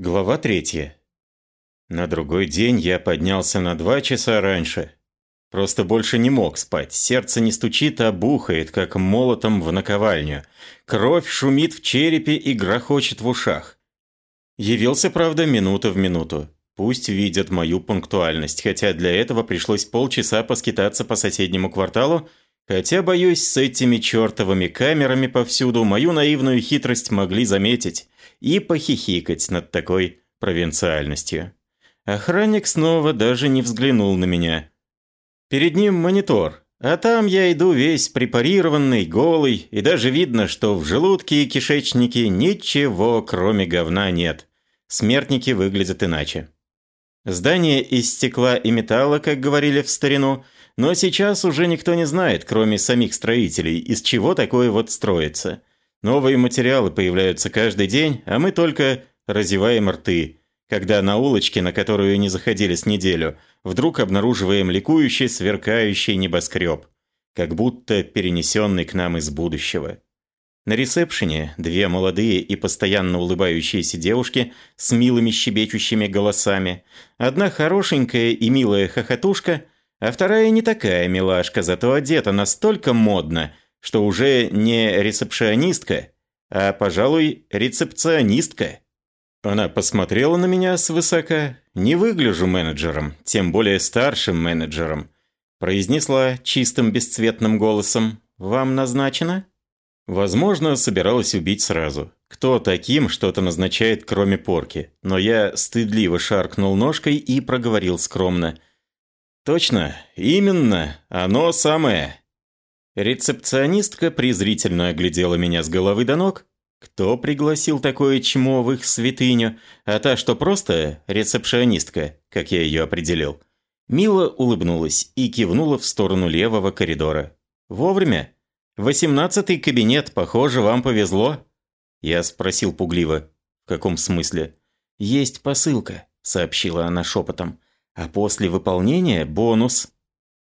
Глава третья. На другой день я поднялся на два часа раньше. Просто больше не мог спать. Сердце не стучит, а бухает, как молотом в наковальню. Кровь шумит в черепе и грохочет в ушах. Явился, правда, минута в минуту. Пусть видят мою пунктуальность, хотя для этого пришлось полчаса поскитаться по соседнему кварталу, хотя, боюсь, с этими чертовыми камерами повсюду мою наивную хитрость могли заметить и похихикать над такой провинциальностью. Охранник снова даже не взглянул на меня. Перед ним монитор, а там я иду весь препарированный, голый, и даже видно, что в желудке и кишечнике ничего, кроме говна, нет. Смертники выглядят иначе. Здание из стекла и металла, как говорили в старину, но сейчас уже никто не знает, кроме самих строителей, из чего такое вот строится. Новые материалы появляются каждый день, а мы только разеваем рты, когда на улочке, на которую не заходили с неделю, вдруг обнаруживаем ликующий, сверкающий небоскреб, как будто перенесенный к нам из будущего. На ресепшене две молодые и постоянно улыбающиеся девушки с милыми щебечущими голосами. Одна хорошенькая и милая хохотушка, а вторая не такая милашка, зато одета настолько модно – что уже не ресепшионистка, а, пожалуй, рецепционистка. Она посмотрела на меня свысока. Не выгляжу менеджером, тем более старшим менеджером. Произнесла чистым бесцветным голосом. «Вам назначено?» Возможно, собиралась убить сразу. Кто таким что-то назначает, кроме порки? Но я стыдливо шаркнул ножкой и проговорил скромно. «Точно, именно, оно самое. Рецепционистка презрительно оглядела меня с головы до ног. Кто пригласил такое чмо в их святыню? А та, что просто рецепционистка, как я ее определил. Мила улыбнулась и кивнула в сторону левого коридора. «Вовремя? Восемнадцатый кабинет, похоже, вам повезло?» Я спросил пугливо. «В каком смысле?» «Есть посылка», — сообщила она шепотом. «А после выполнения бонус».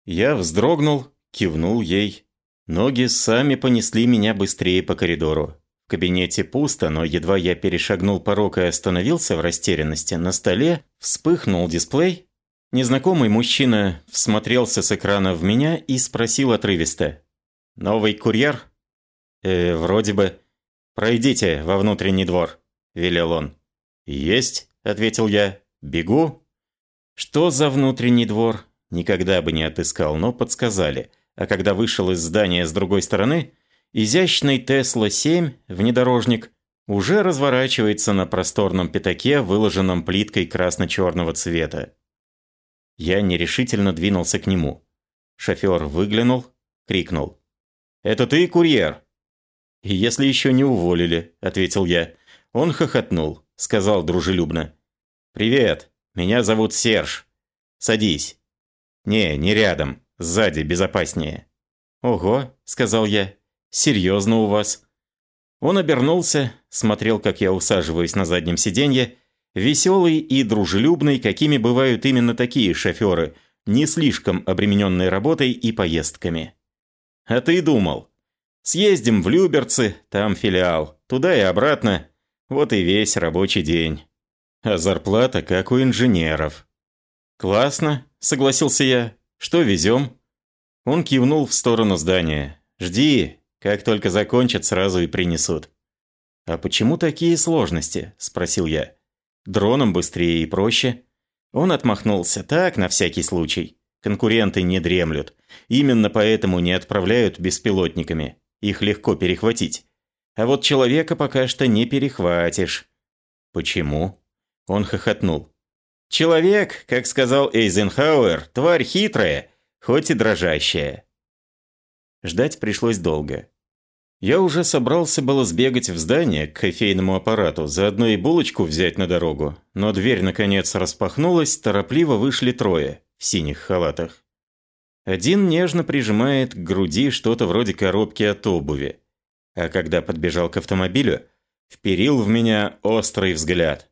Я вздрогнул, кивнул ей Ноги сами понесли меня быстрее по коридору. В кабинете пусто, но едва я перешагнул порог и остановился в растерянности, на столе вспыхнул дисплей. Незнакомый мужчина всмотрелся с экрана в меня и спросил отрывисто. «Новый курьер?» «Э, вроде бы. Пройдите во внутренний двор», – велел он. «Есть», – ответил я. «Бегу». «Что за внутренний двор?» Никогда бы не отыскал, но подсказали – а когда вышел из здания с другой стороны, изящный Тесла-7, внедорожник, уже разворачивается на просторном пятаке, выложенном плиткой красно-черного цвета. Я нерешительно двинулся к нему. Шофер выглянул, крикнул. «Это ты, курьер?» «Если еще не уволили», — ответил я. Он хохотнул, сказал дружелюбно. «Привет, меня зовут Серж. Садись». «Не, не рядом. Сзади безопаснее». «Ого», — сказал я, — «серьезно у вас». Он обернулся, смотрел, как я усаживаюсь на заднем сиденье, веселый и дружелюбный, какими бывают именно такие шоферы, не слишком обремененные работой и поездками. «А ты думал?» «Съездим в Люберцы, там филиал, туда и обратно, вот и весь рабочий день. А зарплата как у инженеров». «Классно», — согласился я, что везем?» Он кивнул в сторону здания. «Жди, как только закончат, сразу и принесут». «А почему такие сложности?» – спросил я. «Дроном быстрее и проще». Он отмахнулся. «Так, на всякий случай. Конкуренты не дремлют. Именно поэтому не отправляют беспилотниками. Их легко перехватить. А вот человека пока что не перехватишь». «Почему?» Он хохотнул. Человек, как сказал Эйзенхауэр, тварь хитрая, хоть и дрожащая. Ждать пришлось долго. Я уже собрался было сбегать в здание к кофейному аппарату, заодно и булочку взять на дорогу, но дверь наконец распахнулась, торопливо вышли трое в синих халатах. Один нежно прижимает к груди что-то вроде коробки от обуви, а когда подбежал к автомобилю, вперил в меня острый взгляд.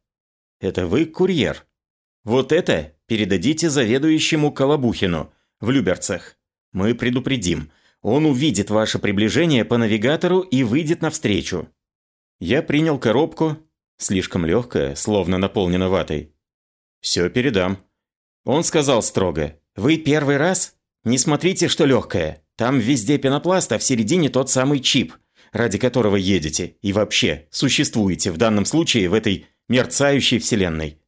«Это вы курьер?» Вот это передадите заведующему Колобухину в Люберцах. Мы предупредим. Он увидит ваше приближение по навигатору и выйдет навстречу. Я принял коробку, Слишком легкая, словно наполнена ватой. Все передам. Он сказал строго. Вы первый раз? Не смотрите, что легкая. Там везде пенопласт, а в середине тот самый чип, ради которого едете и вообще существуете в данном случае в этой мерцающей вселенной.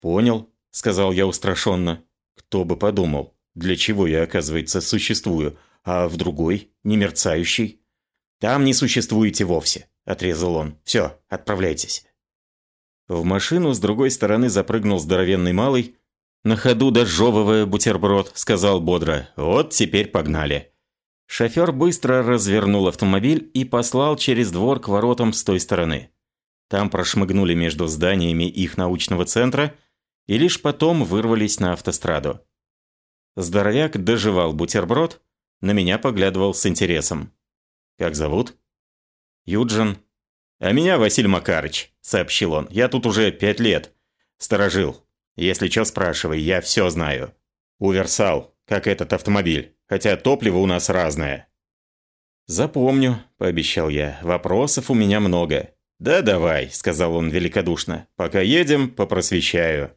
Понял, сказал я устрашенно. Кто бы подумал, для чего я, оказывается, существую, а в другой, не мерцающей. Там не существуете вовсе, отрезал он. Все, отправляйтесь. В машину с другой стороны запрыгнул здоровенный малый, на ходу дожевывая бутерброд, сказал бодро «Вот теперь погнали». Шофер быстро развернул автомобиль и послал через двор к воротам с той стороны. Там прошмыгнули между зданиями их научного центра и лишь потом вырвались на автостраду. Здоровяк доживал бутерброд, на меня поглядывал с интересом. «Как зовут?» «Юджин». «А меня Василий Макарыч», — сообщил он. «Я тут уже пять лет. Сторожил. Если что, спрашивай, я все знаю. Уверсал, как этот автомобиль, хотя топливо у нас разное». «Запомню», — пообещал я. «Вопросов у меня много». «Да давай», — сказал он великодушно. «Пока едем, попросвещаю».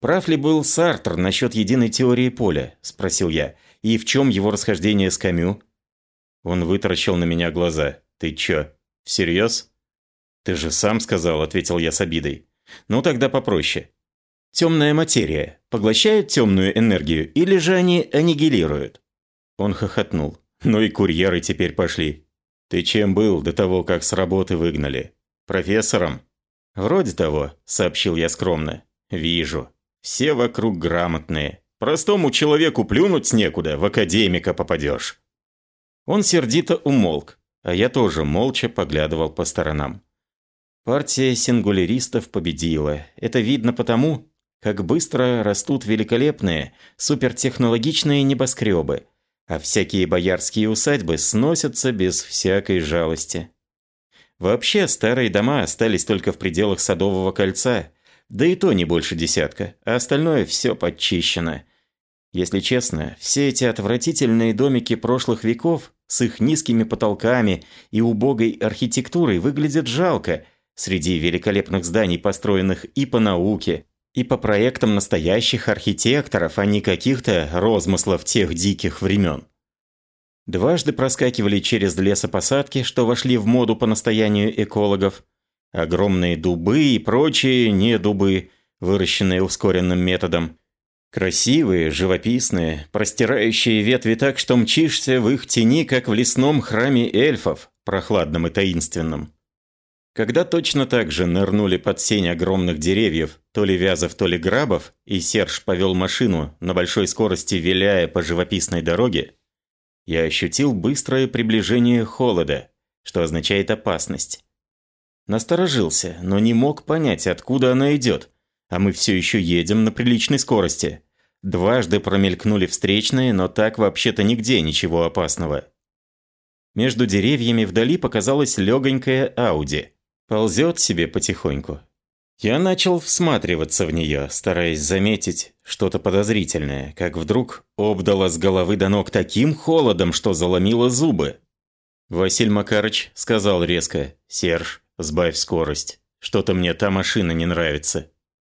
«Прав ли был Сартр насчет единой теории поля?» – спросил я. «И в чем его расхождение с Камю?» Он вытаращил на меня глаза. «Ты чё, всерьез?» «Ты же сам сказал», – ответил я с обидой. «Ну тогда попроще. Темная материя поглощает темную энергию или же они аннигилируют?» Он хохотнул. «Ну и курьеры теперь пошли. Ты чем был до того, как с работы выгнали? Профессором?» «Вроде того», – сообщил я скромно. «Вижу. Все вокруг грамотные. Простому человеку плюнуть некуда, в академика попадешь». Он сердито умолк, а я тоже молча поглядывал по сторонам. Партия сингуляристов победила. Это видно потому, как быстро растут великолепные, супертехнологичные небоскребы, а всякие боярские усадьбы сносятся без всякой жалости. Вообще, старые дома остались только в пределах Садового кольца, да и то не больше десятка, а остальное все подчищено. Если честно, все эти отвратительные домики прошлых веков с их низкими потолками и убогой архитектурой выглядят жалко среди великолепных зданий, построенных и по науке, и по проектам настоящих архитекторов, а не каких-то розмыслов тех диких времен. Дважды проскакивали через лесопосадки, что вошли в моду по настоянию экологов, Огромные дубы и прочие не дубы, выращенные ускоренным методом. Красивые, живописные, простирающие ветви так, что мчишься в их тени, как в лесном храме эльфов, прохладном и таинственном. Когда точно так же нырнули под сень огромных деревьев, то ли вязов, то ли грабов, и Серж повел машину, на большой скорости виляя по живописной дороге, я ощутил быстрое приближение холода, что означает опасность. Насторожился, но не мог понять, откуда она идет. А мы все еще едем на приличной скорости. Дважды промелькнули встречные, но так вообще-то нигде ничего опасного. Между деревьями вдали показалась легонькая Ауди. Ползет себе потихоньку. Я начал всматриваться в нее, стараясь заметить что-то подозрительное, как вдруг обдало с головы до ног таким холодом, что заломило зубы. Василь Макарыч сказал резко «Серж, «Сбавь скорость. Что-то мне та машина не нравится».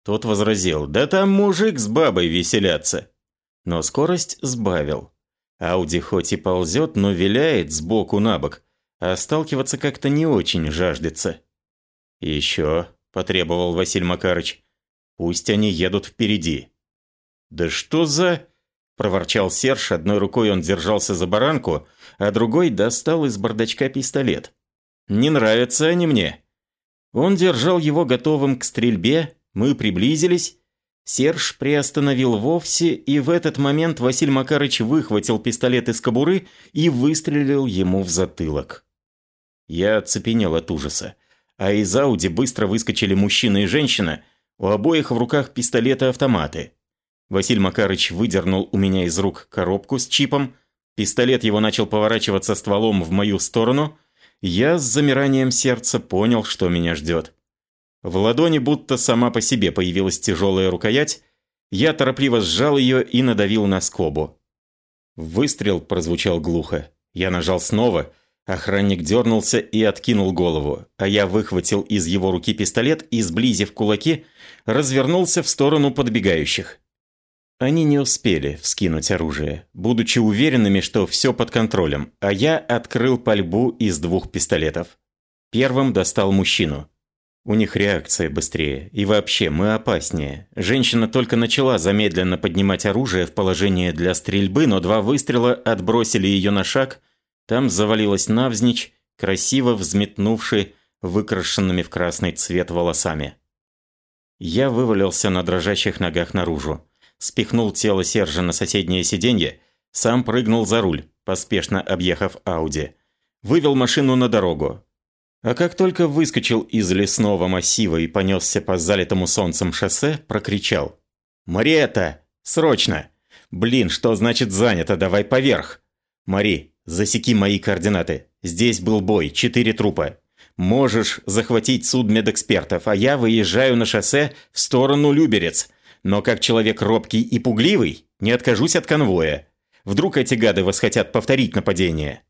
Тот возразил, «Да там мужик с бабой веселятся». Но скорость сбавил. Ауди хоть и ползет, но виляет сбоку на бок, а сталкиваться как-то не очень жаждется. «Еще», – потребовал Василий Макарыч, – «пусть они едут впереди». «Да что за...» – проворчал Серж, одной рукой он держался за баранку, а другой достал из бардачка пистолет. Не нравятся они мне». Он держал его готовым к стрельбе, мы приблизились. Серж приостановил вовсе, и в этот момент Василий Макарыч выхватил пистолет из кобуры и выстрелил ему в затылок. Я оцепенел от ужаса. А из Ауди быстро выскочили мужчина и женщина, у обоих в руках пистолеты-автоматы. Василий Макарыч выдернул у меня из рук коробку с чипом, пистолет его начал поворачиваться стволом в мою сторону, я с замиранием сердца понял, что меня ждет. В ладони будто сама по себе появилась тяжелая рукоять, я торопливо сжал ее и надавил на скобу. Выстрел прозвучал глухо. Я нажал снова, Охранник дернулся и откинул голову, а я выхватил из его руки пистолет и, сблизив кулаки, развернулся в сторону подбегающих. Они не успели вскинуть оружие, будучи уверенными, что все под контролем, а я открыл пальбу из двух пистолетов. Первым достал мужчину. У них реакция быстрее, и вообще мы опаснее. Женщина только начала замедленно поднимать оружие в положение для стрельбы, но два выстрела отбросили ее на шаг, там завалилась навзничь, красиво взметнувши выкрашенными в красный цвет волосами. Я вывалился на дрожащих ногах наружу, спихнул тело Сержа на соседнее сиденье, сам прыгнул за руль, поспешно объехав Ауди. Вывел машину на дорогу, а как только выскочил из лесного массива и понесся по залитому солнцем шоссе, прокричал. «Мариэта! Срочно! Блин, что значит занято? Давай поверх! Мари, засеки мои координаты. Здесь был бой, четыре трупа. Можешь захватить судмедэкспертов, а я выезжаю на шоссе в сторону Люберец. Но как человек робкий и пугливый, не откажусь от конвоя. Вдруг эти гады восхотят повторить нападение?»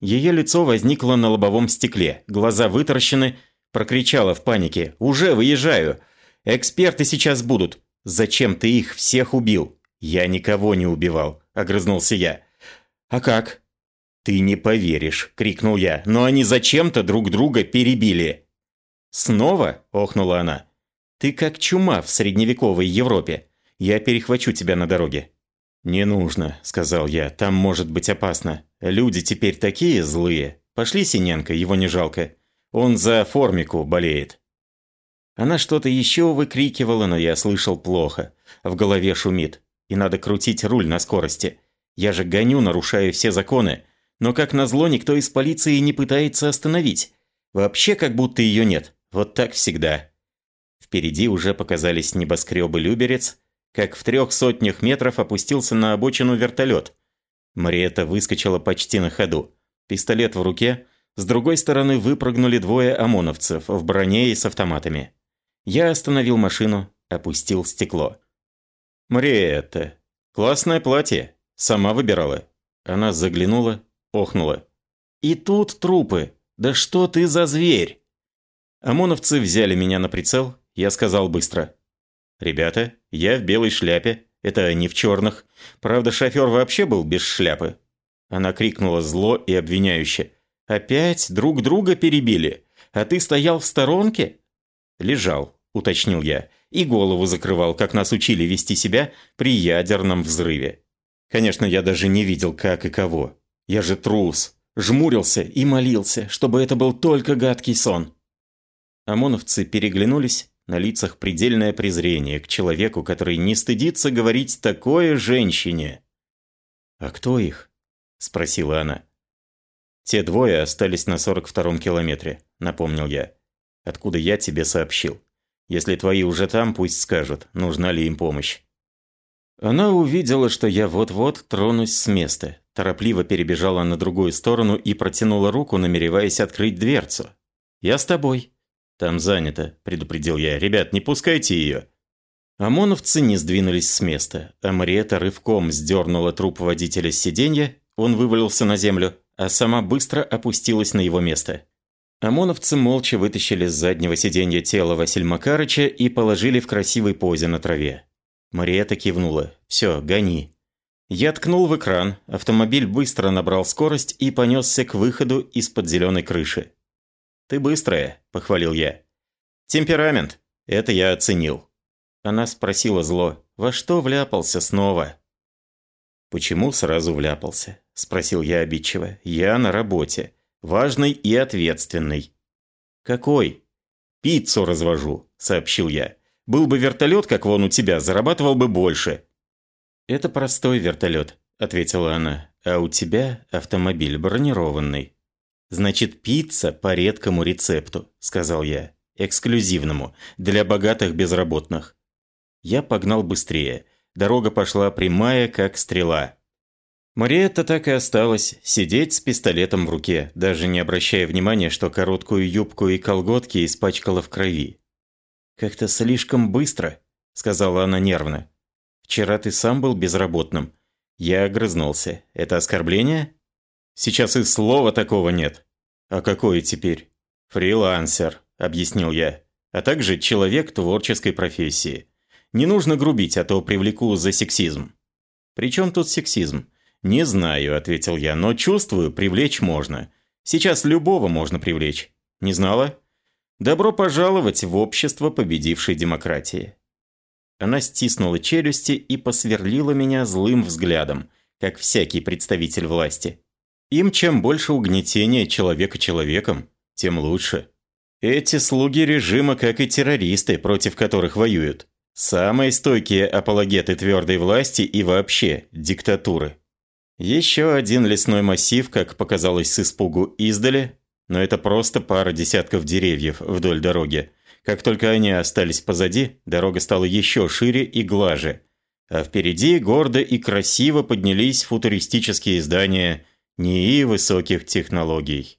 Ее лицо возникло на лобовом стекле, глаза вытаращены, прокричала в панике «Уже выезжаю! Эксперты сейчас будут! Зачем ты их всех убил?» «Я никого не убивал», – огрызнулся я. «А как?» «Ты не поверишь», – крикнул я, «но они зачем-то друг друга перебили». «Снова?» – охнула она. «Ты как чума в средневековой Европе. Я перехвачу тебя на дороге». «Не нужно», – сказал я, – «там может быть опасно. Люди теперь такие злые. Пошли, Синенко, его не жалко. Он за формику болеет». Она что-то еще выкрикивала, но я слышал плохо. В голове шумит. И надо крутить руль на скорости. Я же гоню, нарушая все законы. Но как назло, никто из полиции не пытается остановить. Вообще как будто ее нет. Вот так всегда. Впереди уже показались небоскребы Люберец, как в трех сотнях метров опустился на обочину вертолет. Мариэта выскочила почти на ходу. Пистолет в руке. С другой стороны выпрыгнули двое ОМОНовцев в броне и с автоматами. Я остановил машину, опустил стекло. «Мариэта, классное платье. Сама выбирала». Она заглянула, охнула. «И тут трупы. Да что ты за зверь?» ОМОНовцы взяли меня на прицел. Я сказал быстро. «Ребята, я в белой шляпе, это они в черных. Правда, шофер вообще был без шляпы». Она крикнула зло и обвиняюще. «Опять друг друга перебили? А ты стоял в сторонке?» «Лежал», — уточнил я, и голову закрывал, как нас учили вести себя при ядерном взрыве. Конечно, я даже не видел, как и кого. Я же трус. Жмурился и молился, чтобы это был только гадкий сон. ОМОНовцы переглянулись, на лицах предельное презрение к человеку, который не стыдится говорить такое женщине. «А кто их?» – спросила она. «Те двое остались на 42-м километре», – напомнил я. «Откуда я тебе сообщил? Если твои уже там, пусть скажут, нужна ли им помощь». Она увидела, что я вот-вот тронусь с места, торопливо перебежала на другую сторону и протянула руку, намереваясь открыть дверцу. «Я с тобой», «Там занято», – предупредил я. «Ребят, не пускайте ее». ОМОНовцы не сдвинулись с места, а Мариэта рывком сдернула труп водителя с сиденья, он вывалился на землю, а сама быстро опустилась на его место. ОМОНовцы молча вытащили с заднего сиденья тело Василь Макарыча и положили в красивой позе на траве. Мариэта кивнула. «Все, гони». Я ткнул в экран, автомобиль быстро набрал скорость и понесся к выходу из-под зеленой крыши. «Ты быстрая», – похвалил я. «Темперамент. Это я оценил». Она спросила зло, «Во что вляпался снова?» «Почему сразу вляпался?» – спросил я обидчиво. «Я на работе. Важный и ответственный». «Какой?» «Пиццу развожу», – сообщил я. «Был бы вертолет, как вон у тебя, зарабатывал бы больше». «Это простой вертолет», – ответила она. «А у тебя автомобиль бронированный». «Значит, пицца по редкому рецепту», – сказал я. «Эксклюзивному, для богатых безработных». Я погнал быстрее. Дорога пошла прямая, как стрела. Мариетта так и осталась сидеть с пистолетом в руке, даже не обращая внимания, что короткую юбку и колготки испачкала в крови. «Как-то слишком быстро», – сказала она нервно. «Вчера ты сам был безработным». Я огрызнулся. «Это оскорбление?» Сейчас и слова такого нет. А какое теперь? Фрилансер, объяснил я. А также человек творческой профессии. Не нужно грубить, а то привлеку за сексизм. При чем тут сексизм? Не знаю, ответил я, но чувствую, привлечь можно. Сейчас любого можно привлечь. Не знала? Добро пожаловать в общество победившей демократии. Она стиснула челюсти и посверлила меня злым взглядом, как всякий представитель власти. Им чем больше угнетения человека человеком, тем лучше. Эти слуги режима, как и террористы, против которых воюют. Самые стойкие апологеты твердой власти и вообще диктатуры. Еще один лесной массив, как показалось с испугу издали, но это просто пара десятков деревьев вдоль дороги. Как только они остались позади, дорога стала еще шире и глаже. А впереди гордо и красиво поднялись футуристические здания НИИ высоких технологий.